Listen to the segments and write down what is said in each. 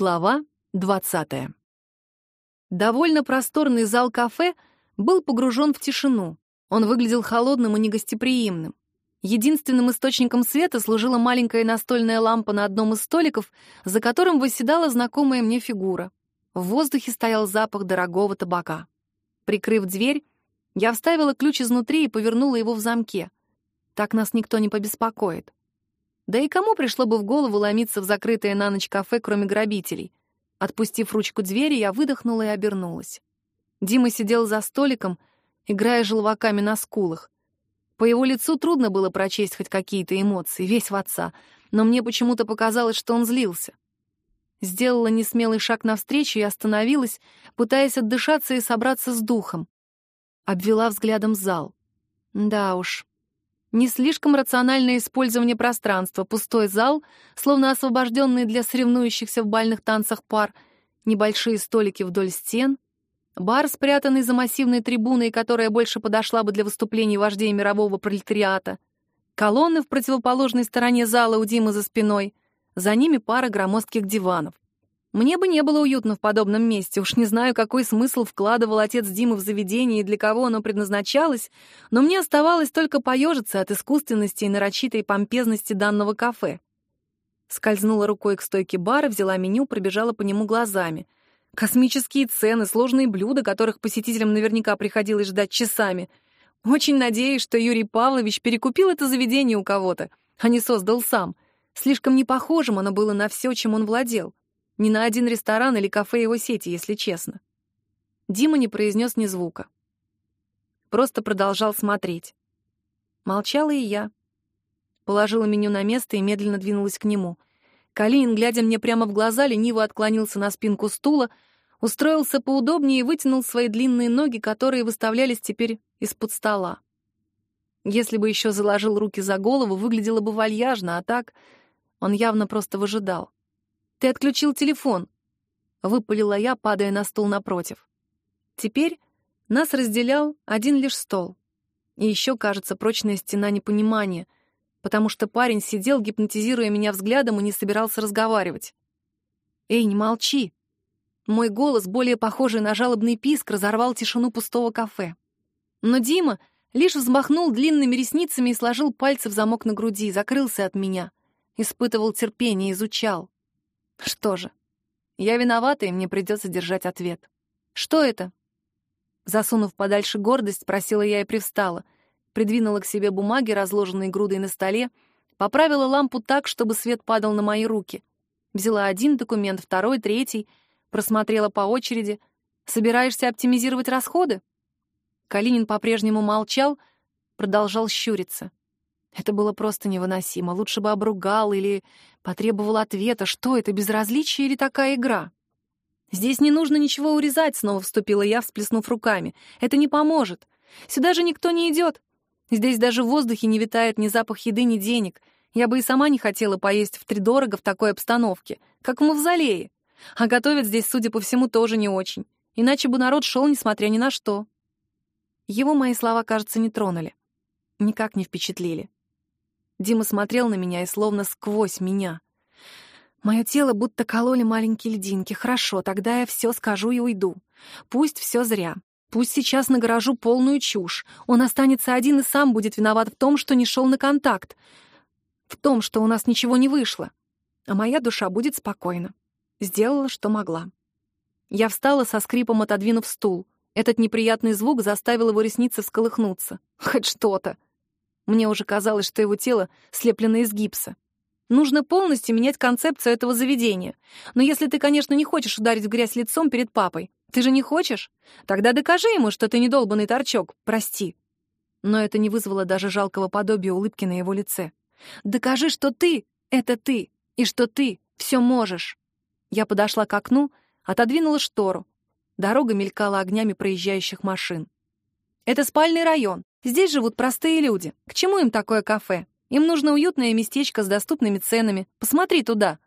Глава 20. Довольно просторный зал кафе был погружен в тишину. Он выглядел холодным и негостеприимным. Единственным источником света служила маленькая настольная лампа на одном из столиков, за которым восседала знакомая мне фигура. В воздухе стоял запах дорогого табака. Прикрыв дверь, я вставила ключ изнутри и повернула его в замке. Так нас никто не побеспокоит. Да и кому пришло бы в голову ломиться в закрытое на ночь кафе, кроме грабителей? Отпустив ручку двери, я выдохнула и обернулась. Дима сидел за столиком, играя желваками на скулах. По его лицу трудно было прочесть хоть какие-то эмоции, весь в отца, но мне почему-то показалось, что он злился. Сделала несмелый шаг навстречу и остановилась, пытаясь отдышаться и собраться с духом. Обвела взглядом зал. Да уж, не слишком рациональное использование пространства, пустой зал, словно освобожденный для соревнующихся в бальных танцах пар, небольшие столики вдоль стен, бар, спрятанный за массивной трибуной, которая больше подошла бы для выступлений вождей мирового пролетариата, колонны в противоположной стороне зала у Димы за спиной, за ними пара громоздких диванов. Мне бы не было уютно в подобном месте, уж не знаю, какой смысл вкладывал отец Димы в заведение и для кого оно предназначалось, но мне оставалось только поежиться от искусственности и нарочитой помпезности данного кафе. Скользнула рукой к стойке бара, взяла меню, пробежала по нему глазами. Космические цены, сложные блюда, которых посетителям наверняка приходилось ждать часами. Очень надеюсь, что Юрий Павлович перекупил это заведение у кого-то, а не создал сам. Слишком непохожим оно было на все, чем он владел. Ни на один ресторан или кафе его сети, если честно. Дима не произнес ни звука. Просто продолжал смотреть. Молчала и я. Положила меню на место и медленно двинулась к нему. Калинин, глядя мне прямо в глаза, лениво отклонился на спинку стула, устроился поудобнее и вытянул свои длинные ноги, которые выставлялись теперь из-под стола. Если бы еще заложил руки за голову, выглядело бы вальяжно, а так он явно просто выжидал. Ты отключил телефон!» — выпалила я, падая на стул напротив. Теперь нас разделял один лишь стол. И еще, кажется, прочная стена непонимания, потому что парень сидел, гипнотизируя меня взглядом, и не собирался разговаривать. «Эй, не молчи!» Мой голос, более похожий на жалобный писк, разорвал тишину пустого кафе. Но Дима лишь взмахнул длинными ресницами и сложил пальцы в замок на груди, закрылся от меня. Испытывал терпение, изучал. Что же, я виновата, и мне придется держать ответ. Что это? Засунув подальше гордость, спросила я и привстала. Придвинула к себе бумаги, разложенные грудой на столе, поправила лампу так, чтобы свет падал на мои руки. Взяла один документ, второй, третий, просмотрела по очереди. Собираешься оптимизировать расходы? Калинин по-прежнему молчал, продолжал щуриться. Это было просто невыносимо. Лучше бы обругал или потребовал ответа. Что это, безразличие или такая игра? «Здесь не нужно ничего урезать», — снова вступила я, всплеснув руками. «Это не поможет. Сюда же никто не идет. Здесь даже в воздухе не витает ни запах еды, ни денег. Я бы и сама не хотела поесть втридорого в такой обстановке, как в мавзолее. А готовят здесь, судя по всему, тоже не очень. Иначе бы народ шел, несмотря ни на что». Его мои слова, кажется, не тронули. Никак не впечатлили. Дима смотрел на меня и словно сквозь меня. Мое тело будто кололи маленькие льдинки. Хорошо, тогда я все скажу и уйду. Пусть все зря. Пусть сейчас нагоражу полную чушь. Он останется один и сам будет виноват в том, что не шел на контакт. В том, что у нас ничего не вышло. А моя душа будет спокойна. Сделала, что могла. Я встала со скрипом, отодвинув стул. Этот неприятный звук заставил его ресницы всколыхнуться. Хоть что-то. Мне уже казалось, что его тело слеплено из гипса. Нужно полностью менять концепцию этого заведения. Но если ты, конечно, не хочешь ударить в грязь лицом перед папой, ты же не хочешь? Тогда докажи ему, что ты не долбанный торчок. Прости. Но это не вызвало даже жалкого подобия улыбки на его лице. Докажи, что ты — это ты, и что ты все можешь. Я подошла к окну, отодвинула штору. Дорога мелькала огнями проезжающих машин. Это спальный район. Здесь живут простые люди. К чему им такое кафе? Им нужно уютное местечко с доступными ценами. Посмотри туда.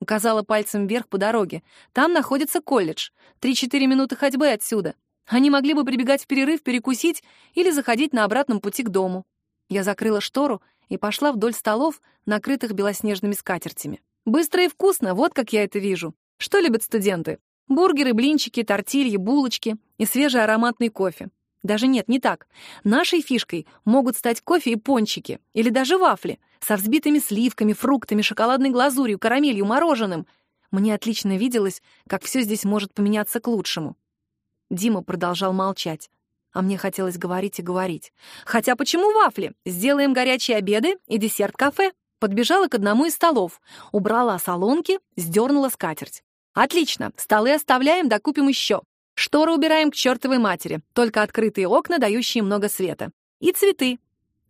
Указала пальцем вверх по дороге. Там находится колледж. Три-четыре минуты ходьбы отсюда. Они могли бы прибегать в перерыв, перекусить или заходить на обратном пути к дому. Я закрыла штору и пошла вдоль столов, накрытых белоснежными скатертями. Быстро и вкусно, вот как я это вижу. Что любят студенты? Бургеры, блинчики, тортильи, булочки и свежий ароматный кофе. Даже нет, не так. Нашей фишкой могут стать кофе и пончики, или даже вафли, со взбитыми сливками, фруктами, шоколадной глазурью, карамелью, мороженым. Мне отлично виделось, как все здесь может поменяться к лучшему. Дима продолжал молчать. А мне хотелось говорить и говорить. Хотя почему вафли? Сделаем горячие обеды и десерт-кафе. Подбежала к одному из столов, убрала солонки, сдернула скатерть. Отлично, столы оставляем, докупим еще. Шторы убираем к чертовой матери, только открытые окна, дающие много света. И цветы.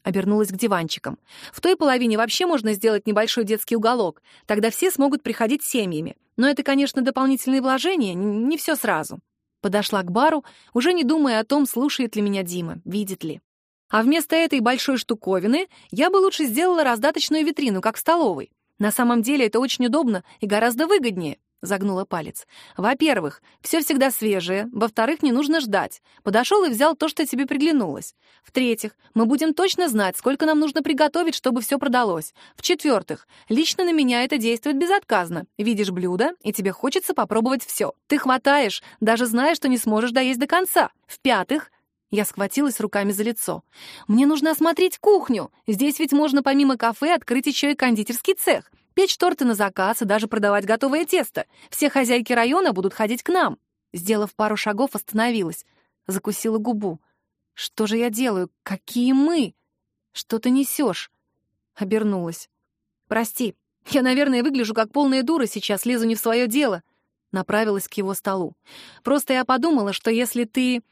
Обернулась к диванчикам. В той половине вообще можно сделать небольшой детский уголок, тогда все смогут приходить семьями. Но это, конечно, дополнительные вложения, не все сразу. Подошла к бару, уже не думая о том, слушает ли меня Дима, видит ли. А вместо этой большой штуковины я бы лучше сделала раздаточную витрину, как в столовой. На самом деле это очень удобно и гораздо выгоднее. Загнула палец. Во-первых, все всегда свежее. Во-вторых, не нужно ждать. Подошел и взял то, что тебе приглянулось. В-третьих, мы будем точно знать, сколько нам нужно приготовить, чтобы все продалось. В-четвертых, лично на меня это действует безотказно. Видишь блюдо, и тебе хочется попробовать все. Ты хватаешь, даже зная, что не сможешь доесть до конца. В-пятых, я схватилась руками за лицо. «Мне нужно осмотреть кухню. Здесь ведь можно помимо кафе открыть еще и кондитерский цех печь торты на заказ и даже продавать готовое тесто. Все хозяйки района будут ходить к нам. Сделав пару шагов, остановилась. Закусила губу. Что же я делаю? Какие мы? Что ты несешь? Обернулась. Прости, я, наверное, выгляжу как полная дура сейчас, лезу не в свое дело. Направилась к его столу. Просто я подумала, что если ты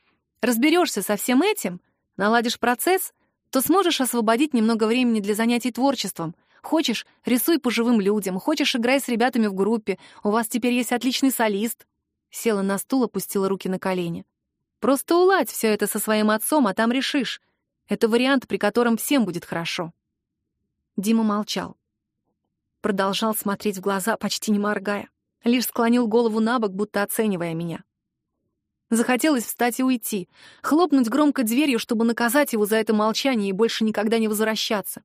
разберешься со всем этим, наладишь процесс, то сможешь освободить немного времени для занятий творчеством — Хочешь, рисуй по живым людям, хочешь, играй с ребятами в группе. У вас теперь есть отличный солист. Села на стул, опустила руки на колени. Просто уладь все это со своим отцом, а там решишь. Это вариант, при котором всем будет хорошо. Дима молчал. Продолжал смотреть в глаза, почти не моргая. Лишь склонил голову на бок, будто оценивая меня. Захотелось встать и уйти, хлопнуть громко дверью, чтобы наказать его за это молчание и больше никогда не возвращаться.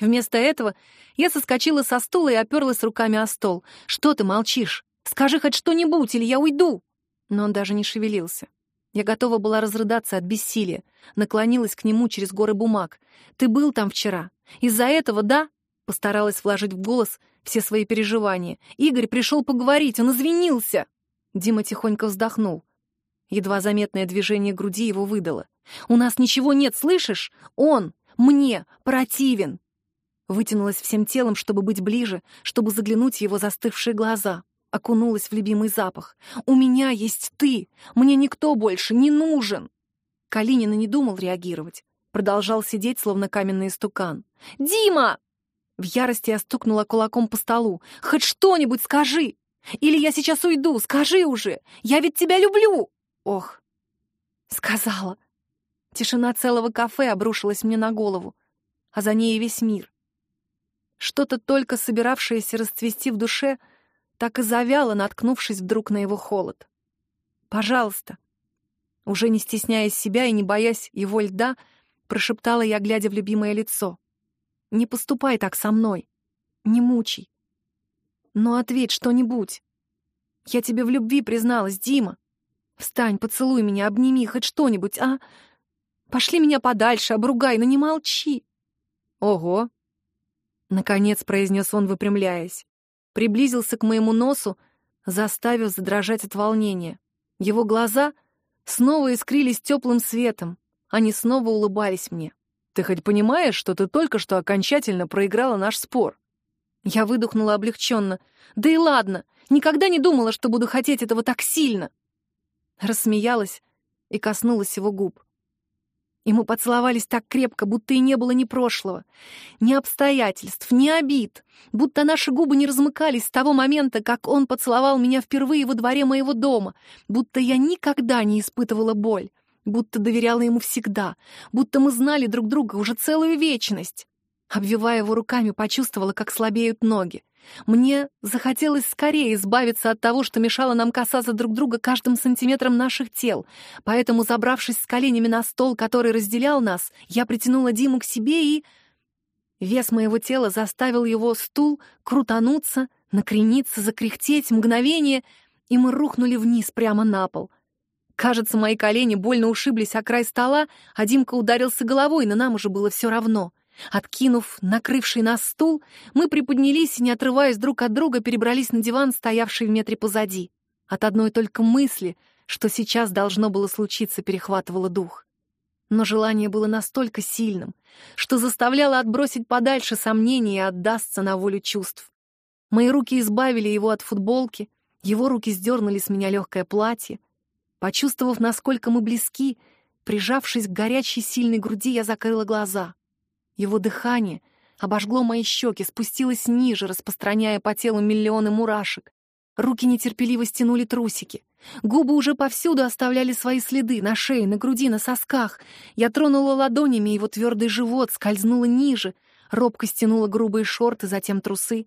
Вместо этого я соскочила со стула и оперлась руками о стол. «Что ты молчишь? Скажи хоть что-нибудь, или я уйду!» Но он даже не шевелился. Я готова была разрыдаться от бессилия. Наклонилась к нему через горы бумаг. «Ты был там вчера. Из-за этого, да?» Постаралась вложить в голос все свои переживания. «Игорь пришел поговорить, он извинился!» Дима тихонько вздохнул. Едва заметное движение груди его выдало. «У нас ничего нет, слышишь? Он мне противен!» Вытянулась всем телом, чтобы быть ближе, чтобы заглянуть его застывшие глаза. Окунулась в любимый запах. «У меня есть ты! Мне никто больше не нужен!» Калинин и не думал реагировать. Продолжал сидеть, словно каменный истукан. «Дима!» В ярости я стукнула кулаком по столу. «Хоть что-нибудь скажи! Или я сейчас уйду, скажи уже! Я ведь тебя люблю!» «Ох!» Сказала. Тишина целого кафе обрушилась мне на голову, а за ней весь мир. Что-то только собиравшееся расцвести в душе, так и завяло, наткнувшись вдруг на его холод. «Пожалуйста!» Уже не стесняясь себя и не боясь его льда, прошептала я, глядя в любимое лицо. «Не поступай так со мной. Не мучай. Но ответь что-нибудь. Я тебе в любви призналась, Дима. Встань, поцелуй меня, обними хоть что-нибудь, а? Пошли меня подальше, обругай, но не молчи». «Ого, Наконец произнес он, выпрямляясь. Приблизился к моему носу, заставив задрожать от волнения. Его глаза снова искрились теплым светом. Они снова улыбались мне. «Ты хоть понимаешь, что ты только что окончательно проиграла наш спор?» Я выдохнула облегченно. «Да и ладно! Никогда не думала, что буду хотеть этого так сильно!» Рассмеялась и коснулась его губ. И мы поцеловались так крепко, будто и не было ни прошлого, ни обстоятельств, ни обид, будто наши губы не размыкались с того момента, как он поцеловал меня впервые во дворе моего дома, будто я никогда не испытывала боль, будто доверяла ему всегда, будто мы знали друг друга уже целую вечность. Обвивая его руками, почувствовала, как слабеют ноги. Мне захотелось скорее избавиться от того, что мешало нам касаться друг друга каждым сантиметром наших тел. Поэтому, забравшись с коленями на стол, который разделял нас, я притянула Диму к себе и... Вес моего тела заставил его стул крутануться, накрениться, закряхтеть мгновение, и мы рухнули вниз прямо на пол. Кажется, мои колени больно ушиблись о край стола, а Димка ударился головой, но нам уже было все равно. Откинув накрывший нас стул, мы приподнялись и, не отрываясь друг от друга, перебрались на диван, стоявший в метре позади. От одной только мысли, что сейчас должно было случиться, перехватывало дух. Но желание было настолько сильным, что заставляло отбросить подальше сомнения и отдастся на волю чувств. Мои руки избавили его от футболки, его руки сдернули с меня легкое платье. Почувствовав, насколько мы близки, прижавшись к горячей сильной груди, я закрыла глаза. Его дыхание обожгло мои щеки, спустилось ниже, распространяя по телу миллионы мурашек. Руки нетерпеливо стянули трусики. Губы уже повсюду оставляли свои следы, на шее, на груди, на сосках. Я тронула ладонями его твердый живот, скользнула ниже, робко стянула грубые шорты, затем трусы.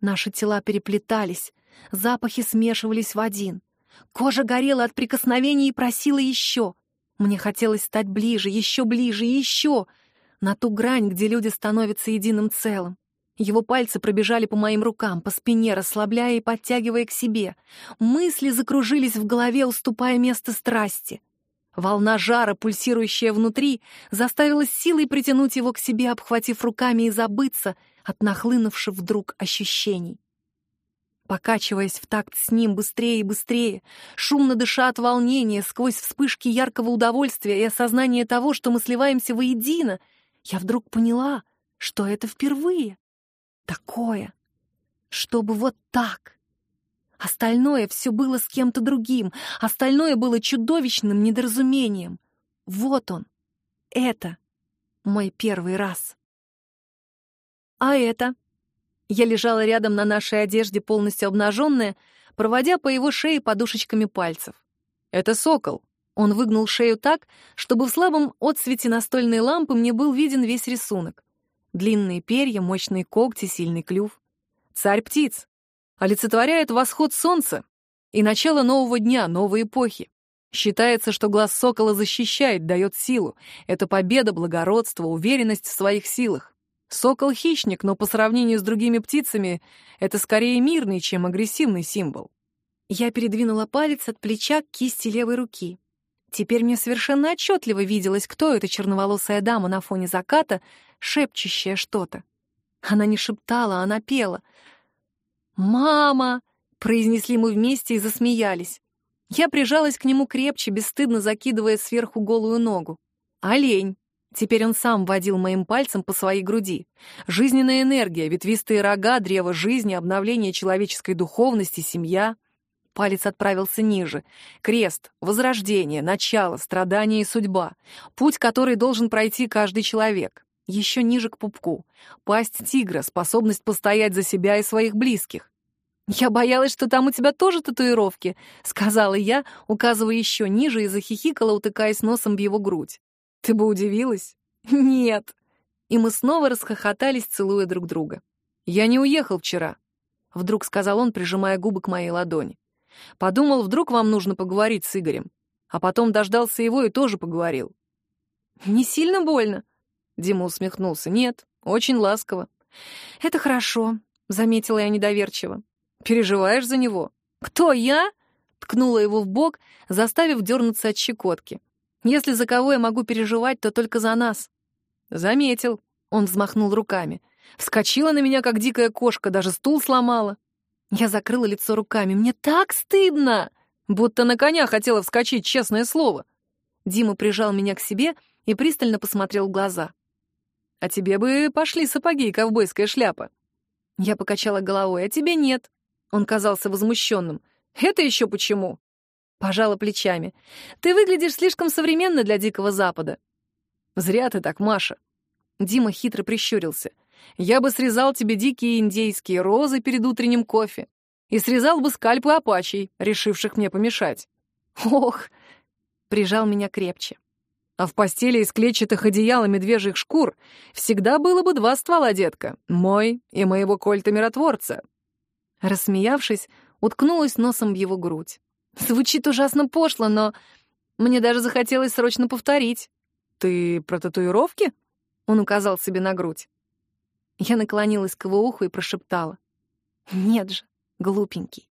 Наши тела переплетались, запахи смешивались в один. Кожа горела от прикосновений и просила еще. Мне хотелось стать ближе, еще ближе и еще, на ту грань, где люди становятся единым целым. Его пальцы пробежали по моим рукам, по спине, расслабляя и подтягивая к себе. Мысли закружились в голове, уступая место страсти. Волна жара, пульсирующая внутри, заставила силой притянуть его к себе, обхватив руками и забыться от нахлынувших вдруг ощущений. Покачиваясь в такт с ним быстрее и быстрее, шумно дыша от волнения, сквозь вспышки яркого удовольствия и осознание того, что мы сливаемся воедино, я вдруг поняла, что это впервые такое, чтобы вот так. Остальное все было с кем-то другим, остальное было чудовищным недоразумением. Вот он. Это мой первый раз. А это? Я лежала рядом на нашей одежде, полностью обнаженная, проводя по его шее подушечками пальцев. Это сокол. Он выгнул шею так, чтобы в слабом отсвете настольной лампы мне был виден весь рисунок. Длинные перья, мощные когти, сильный клюв. Царь птиц. Олицетворяет восход солнца и начало нового дня, новой эпохи. Считается, что глаз сокола защищает, дает силу. Это победа, благородство, уверенность в своих силах. Сокол — хищник, но по сравнению с другими птицами это скорее мирный, чем агрессивный символ. Я передвинула палец от плеча к кисти левой руки. Теперь мне совершенно отчетливо виделось, кто эта черноволосая дама на фоне заката, шепчущая что-то. Она не шептала, она пела. «Мама!» — произнесли мы вместе и засмеялись. Я прижалась к нему крепче, бесстыдно закидывая сверху голую ногу. «Олень!» Теперь он сам водил моим пальцем по своей груди. Жизненная энергия, ветвистые рога, древо жизни, обновление человеческой духовности, семья. Палец отправился ниже. Крест, возрождение, начало, страдание и судьба. Путь, который должен пройти каждый человек еще ниже к пупку. Пасть тигра, способность постоять за себя и своих близких. «Я боялась, что там у тебя тоже татуировки», — сказала я, указывая еще ниже и захихикала, утыкаясь носом в его грудь. «Ты бы удивилась?» «Нет». И мы снова расхохотались, целуя друг друга. «Я не уехал вчера», — вдруг сказал он, прижимая губы к моей ладони. «Подумал, вдруг вам нужно поговорить с Игорем. А потом дождался его и тоже поговорил». «Не сильно больно?» Дима усмехнулся. «Нет, очень ласково». «Это хорошо», — заметила я недоверчиво. «Переживаешь за него?» «Кто, я?» — ткнула его в бок, заставив дернуться от щекотки. «Если за кого я могу переживать, то только за нас». «Заметил», — он взмахнул руками. «Вскочила на меня, как дикая кошка, даже стул сломала». Я закрыла лицо руками. «Мне так стыдно!» Будто на коня хотела вскочить, честное слово. Дима прижал меня к себе и пристально посмотрел в глаза. А тебе бы пошли сапоги и ковбойская шляпа. Я покачала головой, а тебе нет. Он казался возмущенным. Это еще почему? Пожала плечами. Ты выглядишь слишком современно для Дикого Запада. Зря ты так, Маша. Дима хитро прищурился. Я бы срезал тебе дикие индейские розы перед утренним кофе и срезал бы скальпы апачей, решивших мне помешать. Ох, прижал меня крепче. А в постели из клетчатых одеял и медвежьих шкур всегда было бы два ствола, детка. Мой и моего кольта-миротворца. Рассмеявшись, уткнулась носом в его грудь. Звучит ужасно пошло, но мне даже захотелось срочно повторить. «Ты про татуировки?» Он указал себе на грудь. Я наклонилась к его уху и прошептала. «Нет же, глупенький».